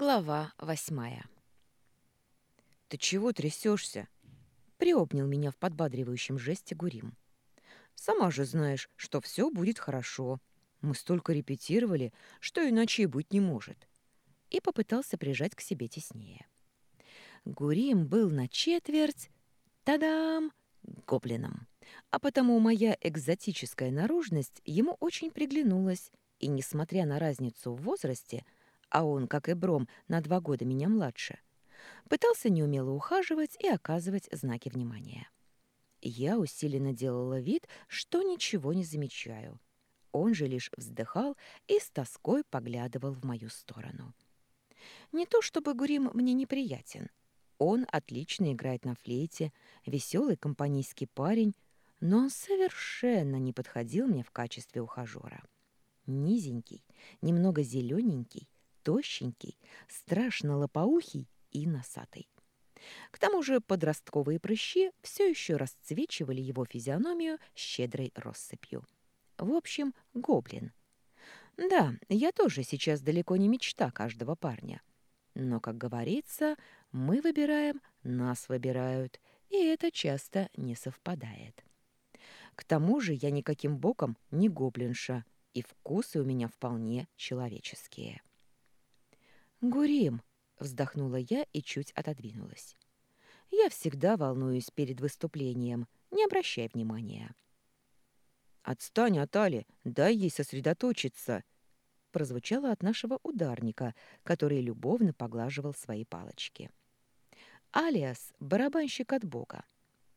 Глава восьмая. «Ты чего трясешься?» — приобнял меня в подбадривающем жесте Гурим. «Сама же знаешь, что все будет хорошо. Мы столько репетировали, что иначе и быть не может». И попытался прижать к себе теснее. Гурим был на четверть, тадам, гоблином. А потому моя экзотическая наружность ему очень приглянулась, и, несмотря на разницу в возрасте, — а он, как и Бром, на два года меня младше, пытался неумело ухаживать и оказывать знаки внимания. Я усиленно делала вид, что ничего не замечаю. Он же лишь вздыхал и с тоской поглядывал в мою сторону. Не то чтобы Гурим мне неприятен. Он отлично играет на флейте, веселый компанейский парень, но он совершенно не подходил мне в качестве ухажера. Низенький, немного зелененький, тощенький, страшно лопоухий и носатый. К тому же подростковые прыщи все еще расцвечивали его физиономию щедрой россыпью. В общем, гоблин. Да, я тоже сейчас далеко не мечта каждого парня. Но, как говорится, мы выбираем, нас выбирают, и это часто не совпадает. К тому же я никаким боком не гоблинша, и вкусы у меня вполне человеческие. «Гурим!» — вздохнула я и чуть отодвинулась. «Я всегда волнуюсь перед выступлением, не обращай внимания». «Отстань от Али, дай ей сосредоточиться!» прозвучало от нашего ударника, который любовно поглаживал свои палочки. Алиас — барабанщик от бога.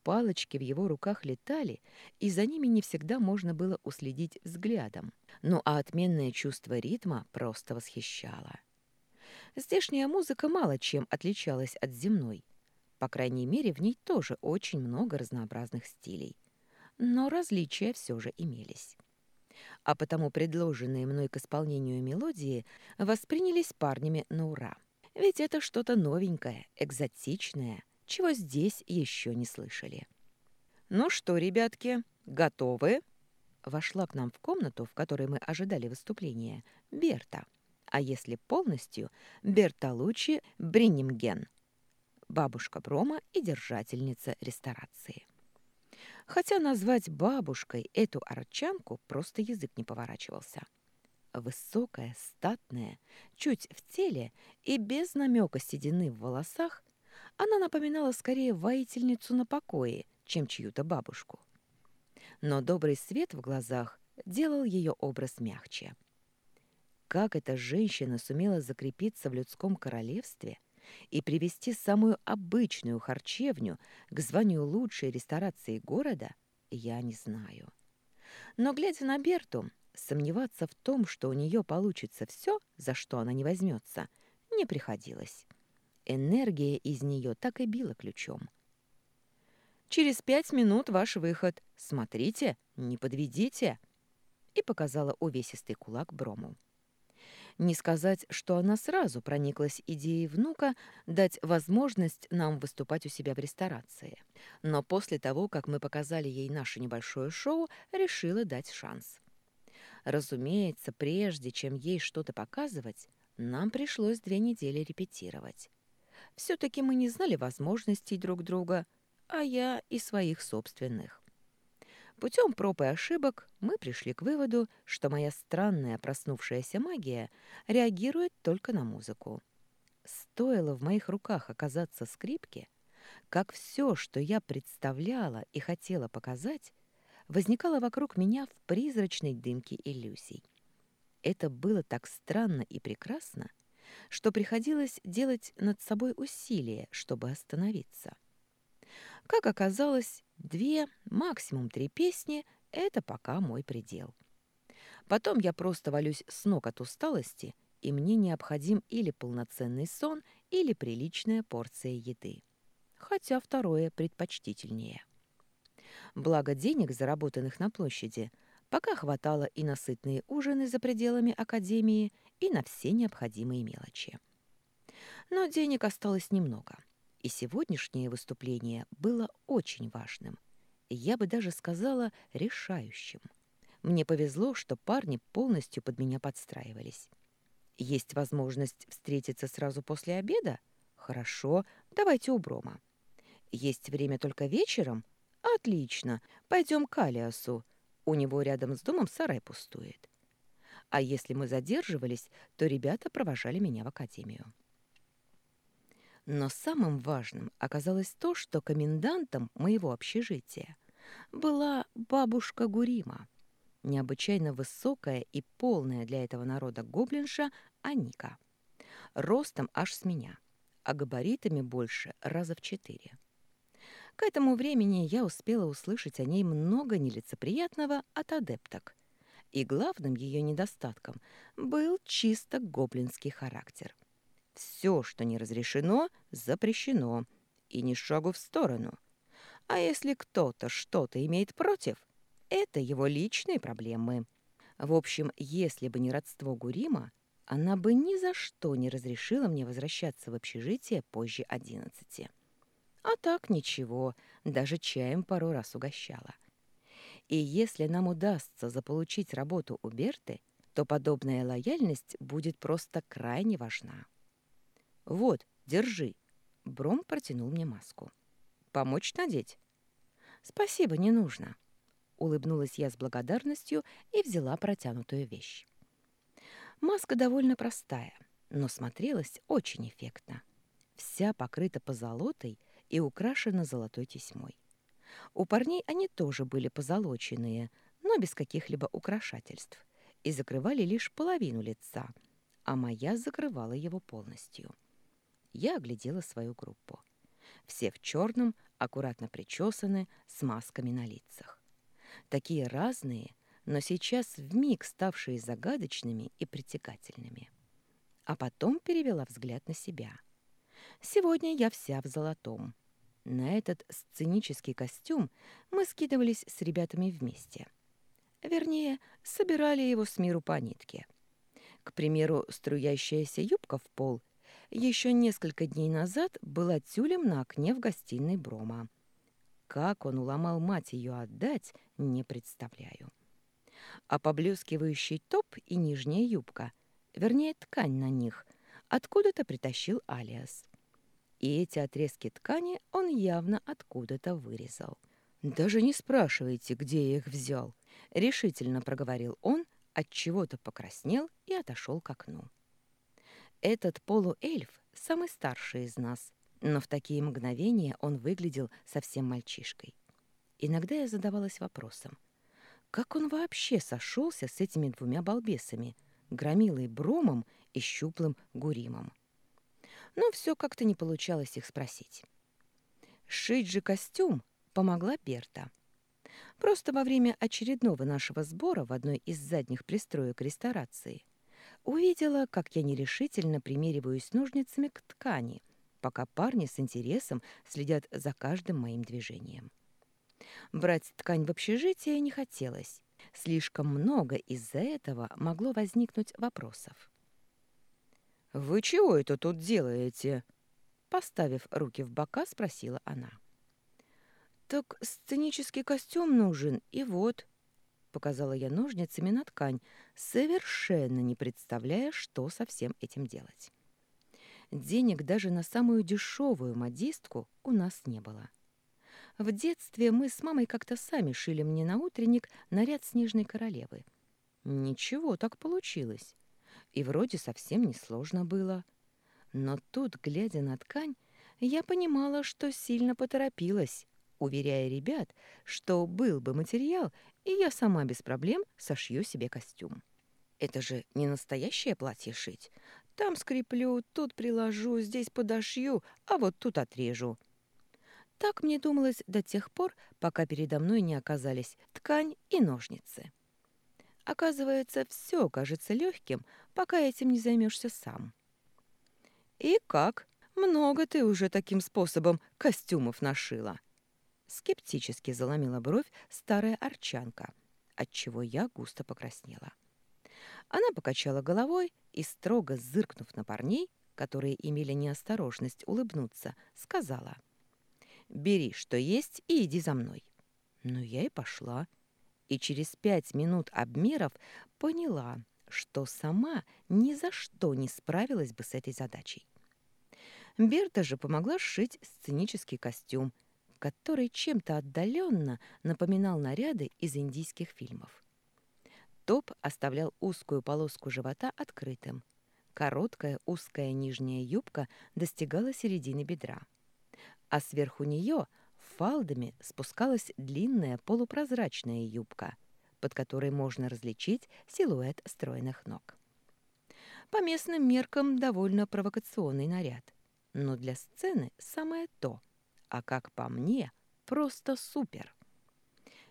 Палочки в его руках летали, и за ними не всегда можно было уследить взглядом. Ну а отменное чувство ритма просто восхищало. Здешняя музыка мало чем отличалась от земной. По крайней мере, в ней тоже очень много разнообразных стилей. Но различия все же имелись. А потому предложенные мной к исполнению мелодии воспринялись парнями на ура. Ведь это что-то новенькое, экзотичное, чего здесь еще не слышали. «Ну что, ребятки, готовы?» Вошла к нам в комнату, в которой мы ожидали выступления, Берта а если полностью, Бертолуччи Бринимген, бабушка Брома и держательница ресторации. Хотя назвать бабушкой эту арчанку просто язык не поворачивался. Высокая, статная, чуть в теле и без намека седины в волосах, она напоминала скорее воительницу на покое, чем чью-то бабушку. Но добрый свет в глазах делал ее образ мягче. Как эта женщина сумела закрепиться в людском королевстве и привести самую обычную харчевню к званию лучшей ресторации города, я не знаю. Но, глядя на Берту, сомневаться в том, что у нее получится все, за что она не возьмется, не приходилось. Энергия из нее так и била ключом. «Через пять минут ваш выход. Смотрите, не подведите!» И показала увесистый кулак Брому. Не сказать, что она сразу прониклась идеей внука дать возможность нам выступать у себя в ресторации. Но после того, как мы показали ей наше небольшое шоу, решила дать шанс. Разумеется, прежде чем ей что-то показывать, нам пришлось две недели репетировать. Все-таки мы не знали возможностей друг друга, а я и своих собственных. Путем проб и ошибок мы пришли к выводу, что моя странная проснувшаяся магия реагирует только на музыку. Стоило в моих руках оказаться скрипке, как все, что я представляла и хотела показать, возникало вокруг меня в призрачной дымке иллюзий. Это было так странно и прекрасно, что приходилось делать над собой усилия, чтобы остановиться. Как оказалось, две, максимум три песни — это пока мой предел. Потом я просто валюсь с ног от усталости, и мне необходим или полноценный сон, или приличная порция еды. Хотя второе предпочтительнее. Благо денег, заработанных на площади, пока хватало и на сытные ужины за пределами академии, и на все необходимые мелочи. Но денег осталось немного — и сегодняшнее выступление было очень важным. Я бы даже сказала, решающим. Мне повезло, что парни полностью под меня подстраивались. Есть возможность встретиться сразу после обеда? Хорошо, давайте у Брома. Есть время только вечером? Отлично, пойдем к Алиасу. У него рядом с домом сарай пустует. А если мы задерживались, то ребята провожали меня в академию. Но самым важным оказалось то, что комендантом моего общежития была бабушка Гурима, необычайно высокая и полная для этого народа гоблинша Аника. Ростом аж с меня, а габаритами больше раза в четыре. К этому времени я успела услышать о ней много нелицеприятного от адепток. И главным ее недостатком был чисто гоблинский характер. Все, что не разрешено, запрещено, и ни шагу в сторону. А если кто-то что-то имеет против, это его личные проблемы. В общем, если бы не родство Гурима, она бы ни за что не разрешила мне возвращаться в общежитие позже одиннадцати. А так ничего, даже чаем пару раз угощала. И если нам удастся заполучить работу у Берты, то подобная лояльность будет просто крайне важна. «Вот, держи». Бром протянул мне маску. «Помочь надеть?» «Спасибо, не нужно». Улыбнулась я с благодарностью и взяла протянутую вещь. Маска довольно простая, но смотрелась очень эффектно. Вся покрыта позолотой и украшена золотой тесьмой. У парней они тоже были позолоченные, но без каких-либо украшательств, и закрывали лишь половину лица, а моя закрывала его полностью. Я оглядела свою группу. Все в черном, аккуратно причесаны, с масками на лицах. Такие разные, но сейчас вмиг ставшие загадочными и притягательными. А потом перевела взгляд на себя. Сегодня я вся в золотом. На этот сценический костюм мы скидывались с ребятами вместе. Вернее, собирали его с миру по нитке. К примеру, струящаяся юбка в пол еще несколько дней назад была тюлем на окне в гостиной Брома. Как он уломал мать ее отдать, не представляю а поблескивающий топ и нижняя юбка, вернее, ткань на них, откуда-то притащил Алиас. И эти отрезки ткани он явно откуда-то вырезал. «Даже не спрашивайте, где я их взял», — решительно проговорил он, от чего то покраснел и отошел к окну. Этот полуэльф самый старший из нас, но в такие мгновения он выглядел совсем мальчишкой. Иногда я задавалась вопросом — как он вообще сошелся с этими двумя балбесами, громилой Бромом и щуплым Гуримом? Но все как-то не получалось их спросить. Шить же костюм помогла Берта. Просто во время очередного нашего сбора в одной из задних пристроек ресторации увидела, как я нерешительно примериваюсь ножницами к ткани, пока парни с интересом следят за каждым моим движением. Брать ткань в общежитие не хотелось. Слишком много из-за этого могло возникнуть вопросов. «Вы чего это тут делаете?» Поставив руки в бока, спросила она. «Так сценический костюм нужен, и вот...» Показала я ножницами на ткань, совершенно не представляя, что со всем этим делать. Денег даже на самую дешевую модистку у нас не было. — в детстве мы с мамой как-то сами шили мне на утренник наряд снежной королевы. Ничего, так получилось. И вроде совсем не сложно было. Но тут, глядя на ткань, я понимала, что сильно поторопилась, уверяя ребят, что был бы материал, и я сама без проблем сошью себе костюм. Это же не настоящее платье шить. Там скреплю, тут приложу, здесь подошью, а вот тут отрежу. Так мне думалось до тех пор, пока передо мной не оказались ткань и ножницы. Оказывается, все кажется легким, пока этим не займешься сам. «И как? Много ты уже таким способом костюмов нашила?» Скептически заломила бровь старая арчанка, отчего я густо покраснела. Она покачала головой и, строго зыркнув на парней, которые имели неосторожность улыбнуться, сказала — Бери, что есть, и иди за мной. Ну, я и пошла. И через пять минут обмеров поняла, что сама ни за что не справилась бы с этой задачей. Берта же помогла сшить сценический костюм, который чем-то отдаленно напоминал наряды из индийских фильмов. Топ оставлял узкую полоску живота открытым. Короткая узкая нижняя юбка достигала середины бедра. А сверху нее фалдами спускалась длинная полупрозрачная юбка, под которой можно различить силуэт стройных ног. По местным меркам довольно провокационный наряд, но для сцены самое то, а как по мне, просто супер.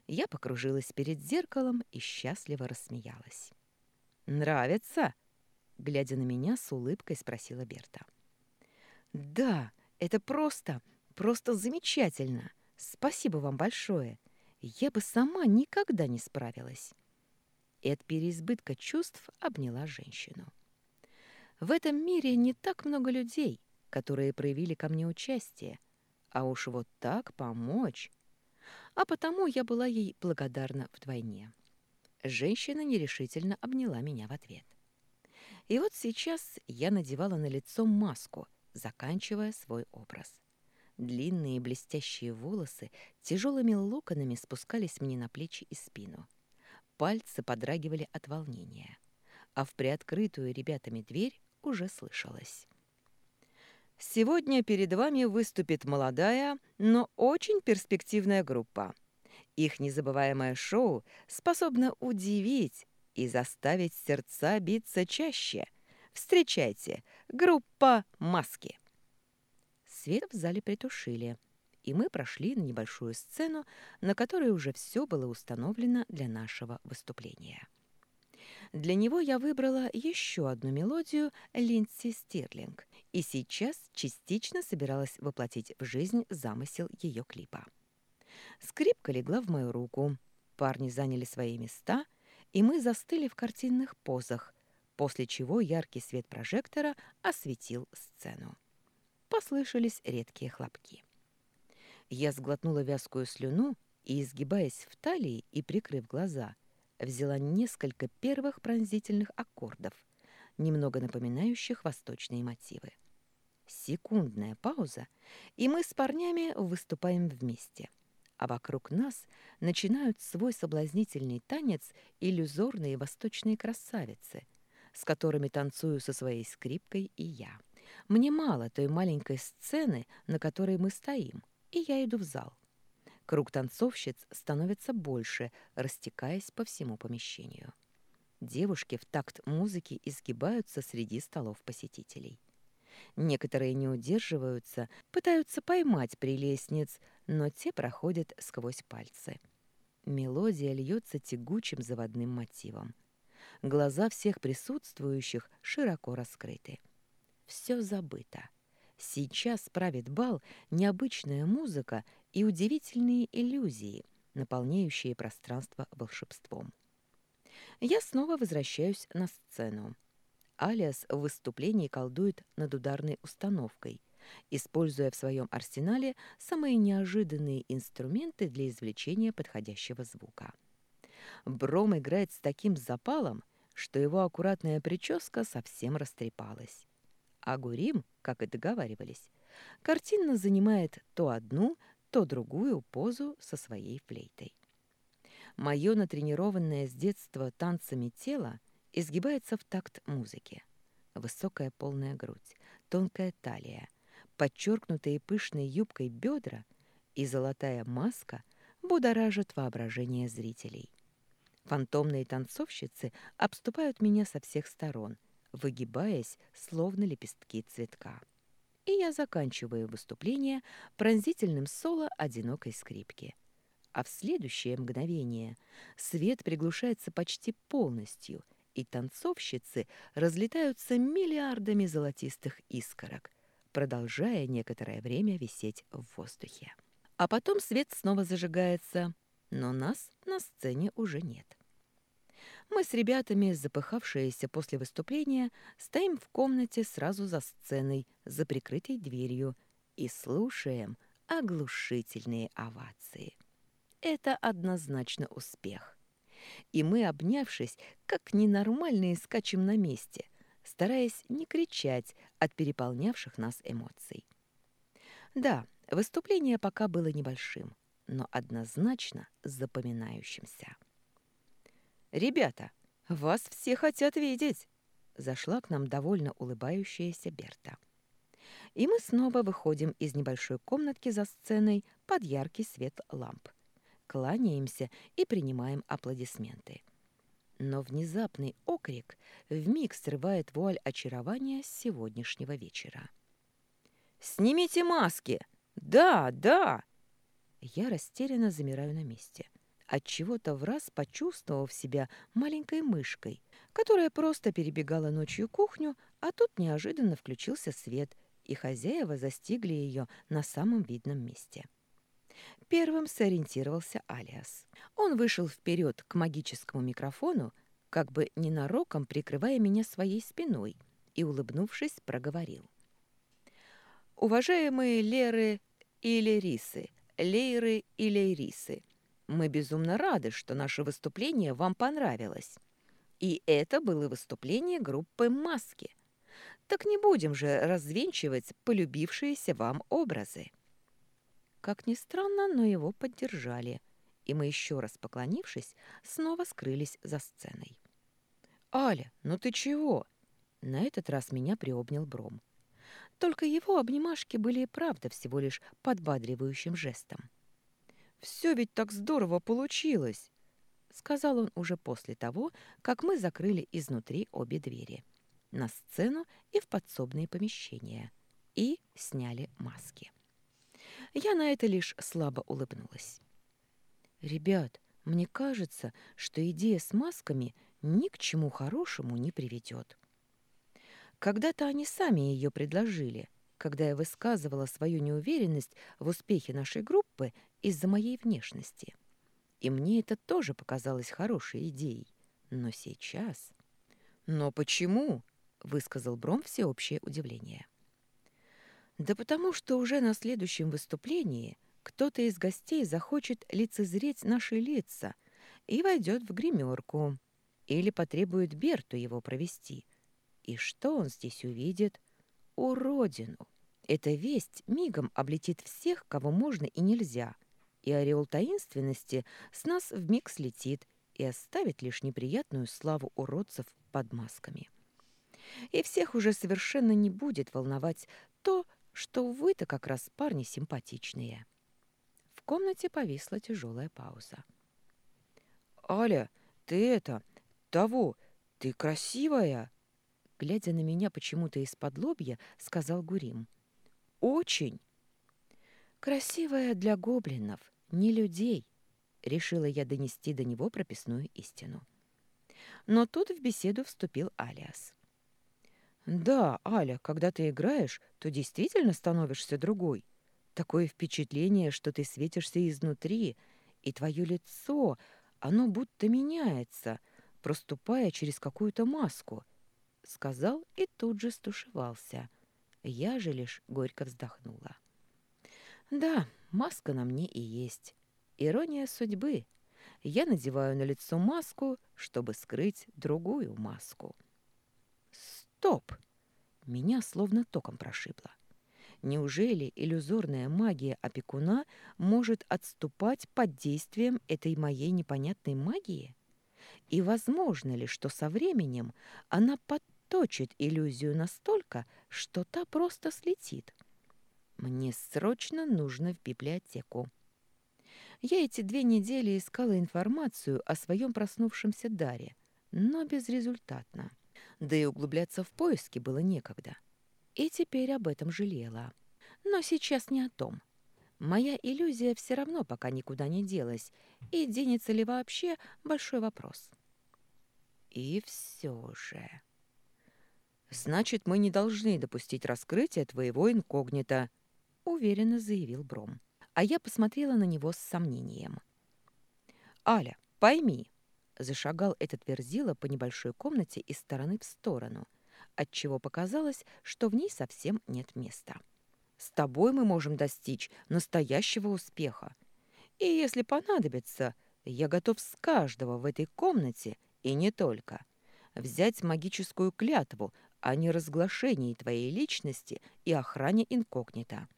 Я покружилась перед зеркалом и счастливо рассмеялась. «Нравится?» — глядя на меня, с улыбкой спросила Берта. «Да, это просто, просто замечательно. Спасибо вам большое. Я бы сама никогда не справилась». И от переизбытка чувств обняла женщину. В этом мире не так много людей, которые проявили ко мне участие, а уж вот так помочь а потому я была ей благодарна вдвойне. Женщина нерешительно обняла меня в ответ. И вот сейчас я надевала на лицо маску, заканчивая свой образ. Длинные блестящие волосы тяжелыми локонами спускались мне на плечи и спину. Пальцы подрагивали от волнения, а в приоткрытую ребятами дверь уже слышалось. Сегодня перед вами выступит молодая, но очень перспективная группа. Их незабываемое шоу способно удивить и заставить сердца биться чаще. Встречайте, группа «Маски». Свет в зале притушили, и мы прошли на небольшую сцену, на которой уже все было установлено для нашего выступления. Для него я выбрала еще одну мелодию Линдси Стирлинг и сейчас частично собиралась воплотить в жизнь замысел ее клипа. Скрипка легла в мою руку, парни заняли свои места, и мы застыли в картинных позах, после чего яркий свет прожектора осветил сцену. Послышались редкие хлопки. Я сглотнула вязкую слюну и, изгибаясь в талии и прикрыв глаза, взяла несколько первых пронзительных аккордов, немного напоминающих восточные мотивы. Секундная пауза, и мы с парнями выступаем вместе. А вокруг нас начинают свой соблазнительный танец иллюзорные восточные красавицы, с которыми танцую со своей скрипкой и я. Мне мало той маленькой сцены, на которой мы стоим, и я иду в зал. Круг танцовщиц становится больше, растекаясь по всему помещению. Девушки в такт музыки изгибаются среди столов посетителей. Некоторые не удерживаются, пытаются поймать прелестниц, но те проходят сквозь пальцы. Мелодия льется тягучим заводным мотивом. Глаза всех присутствующих широко раскрыты. Все забыто. Сейчас правит бал необычная музыка и удивительные иллюзии, наполняющие пространство волшебством. Я снова возвращаюсь на сцену. Алиас в выступлении колдует над ударной установкой, используя в своем арсенале самые неожиданные инструменты для извлечения подходящего звука. Бром играет с таким запалом, что его аккуратная прическа совсем растрепалась. А Гурим, как и договаривались, картинно занимает то одну, то другую позу со своей флейтой. Мое натренированное с детства танцами тело изгибается в такт музыки. Высокая полная грудь, тонкая талия, подчеркнутые пышной юбкой бедра и золотая маска будоражат воображение зрителей. Фантомные танцовщицы обступают меня со всех сторон, выгибаясь, словно лепестки цветка и я заканчиваю выступление пронзительным соло одинокой скрипки. А в следующее мгновение свет приглушается почти полностью, и танцовщицы разлетаются миллиардами золотистых искорок, продолжая некоторое время висеть в воздухе. А потом свет снова зажигается, но нас на сцене уже нет. Мы с ребятами, запыхавшиеся после выступления, стоим в комнате сразу за сценой, за прикрытой дверью, и слушаем оглушительные овации. Это однозначно успех. И мы, обнявшись, как ненормальные, скачем на месте, стараясь не кричать от переполнявших нас эмоций. Да, выступление пока было небольшим, но однозначно запоминающимся. «Ребята, вас все хотят видеть!» Зашла к нам довольно улыбающаяся Берта. И мы снова выходим из небольшой комнатки за сценой под яркий свет ламп. Кланяемся и принимаем аплодисменты. Но внезапный окрик вмиг срывает вуаль очарования сегодняшнего вечера. «Снимите маски! Да, да!» Я растерянно замираю на месте, отчего-то в раз почувствовав себя маленькой мышкой, которая просто перебегала ночью кухню, а тут неожиданно включился свет, и хозяева застигли ее на самом видном месте. Первым сориентировался Алиас. Он вышел вперед к магическому микрофону, как бы ненароком прикрывая меня своей спиной, и, улыбнувшись, проговорил. «Уважаемые Леры и Лерисы, Лейры и Лейрисы. Мы безумно рады, что наше выступление вам понравилось. И это было выступление группы «Маски». Так не будем же развенчивать полюбившиеся вам образы. Как ни странно, но его поддержали, и мы, еще раз поклонившись, снова скрылись за сценой. «Аля, ну ты чего?» На этот раз меня приобнял Бром. Только его обнимашки были и правда всего лишь подбадривающим жестом. «Все ведь так здорово получилось!» — сказал он уже после того, как мы закрыли изнутри обе двери. На сцену и в подсобные помещения. И сняли маски. Я на это лишь слабо улыбнулась. «Ребят, мне кажется, что идея с масками ни к чему хорошему не приведет». Когда-то они сами ее предложили, когда я высказывала свою неуверенность в успехе нашей группы из-за моей внешности. И мне это тоже показалось хорошей идеей. Но сейчас... «Но почему?» — высказал Бром всеобщее удивление. «Да потому что уже на следующем выступлении кто-то из гостей захочет лицезреть наши лица и войдет в гримерку или потребует Берту его провести, и что он здесь увидит? Уродину! Эта весть мигом облетит всех, кого можно и нельзя, и ореол таинственности с нас вмиг слетит и оставит лишь неприятную славу уродцев под масками. И всех уже совершенно не будет волновать то, что вы-то как раз парни симпатичные. В комнате повисла тяжелая пауза. «Аля, ты это... того... ты красивая!» глядя на меня почему-то из-под лобья, сказал Гурим. «Очень!» «Красивая для гоблинов, не людей», — решила я донести до него прописную истину. Но тут в беседу вступил Алиас. «Да, Аля, когда ты играешь, то действительно становишься другой. Такое впечатление, что ты светишься изнутри, и твое лицо, оно будто меняется, проступая через какую-то маску сказал и тут же стушевался. Я же лишь горько вздохнула. Да, маска на мне и есть. Ирония судьбы. Я надеваю на лицо маску, чтобы скрыть другую маску. Стоп! Меня словно током прошибло. Неужели иллюзорная магия опекуна может отступать под действием этой моей непонятной магии? И возможно ли, что со временем она подточит иллюзию настолько, что та просто слетит? Мне срочно нужно в библиотеку. Я эти две недели искала информацию о своем проснувшемся даре, но безрезультатно. Да и углубляться в поиски было некогда. И теперь об этом жалела. Но сейчас не о том. Моя иллюзия все равно пока никуда не делась, и денется ли вообще – большой вопрос. И все же... «Значит, мы не должны допустить раскрытия твоего инкогнито», — уверенно заявил Бром. А я посмотрела на него с сомнением. «Аля, пойми», — зашагал этот верзила по небольшой комнате из стороны в сторону, отчего показалось, что в ней совсем нет места. «С тобой мы можем достичь настоящего успеха. И если понадобится, Я готов с каждого в этой комнате, и не только, взять магическую клятву о неразглашении твоей личности и охране инкогнито.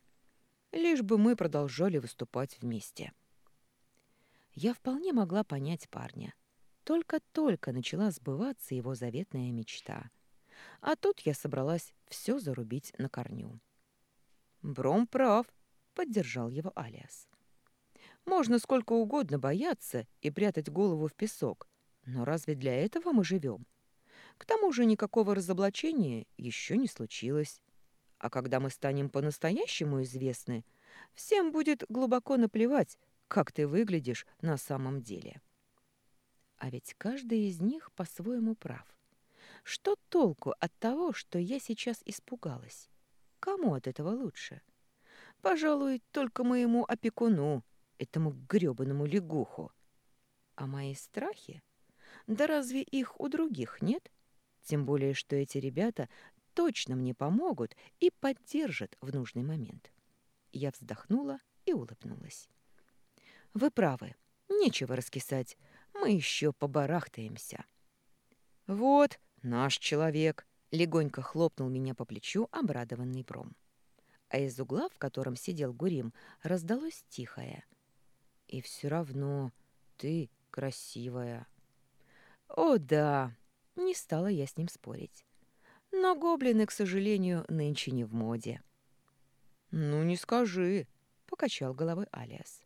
Лишь бы мы продолжали выступать вместе. Я вполне могла понять парня. Только-только начала сбываться его заветная мечта. А тут я собралась все зарубить на корню. «Бром прав», — поддержал его Алиас. «Можно сколько угодно бояться и прятать голову в песок, но разве для этого мы живем? К тому же никакого разоблачения еще не случилось. А когда мы станем по-настоящему известны, всем будет глубоко наплевать, как ты выглядишь на самом деле. А ведь каждый из них по-своему прав. Что толку от того, что я сейчас испугалась? Кому от этого лучше? Пожалуй, только моему опекуну, этому грёбаному лягуху. А мои страхи? Да разве их у других нет? — тем более, что эти ребята точно мне помогут и поддержат в нужный момент. Я вздохнула и улыбнулась. Вы правы, нечего раскисать, мы еще побарахтаемся. Вот наш человек, легонько хлопнул меня по плечу обрадованный Бром. А из угла, в котором сидел Гурим, раздалось тихое. И все равно ты красивая. О да, не стала я с ним спорить. Но гоблины, к сожалению, нынче не в моде. «Ну, не скажи», — покачал головой Алиас.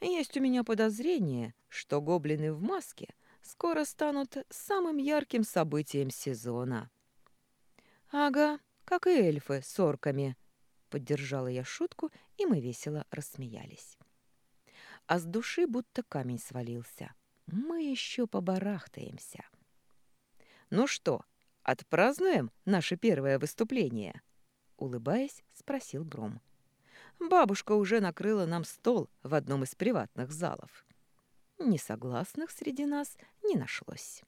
«Есть у меня подозрение, что гоблины в маске скоро станут самым ярким событием сезона». «Ага, как и эльфы с орками», — поддержала я шутку, и мы весело рассмеялись. А с души будто камень свалился. Мы еще побарахтаемся. «Ну что, отпразднуем наше первое выступление?» Улыбаясь, спросил Бром. «Бабушка уже накрыла нам стол в одном из приватных залов». Несогласных среди нас не нашлось.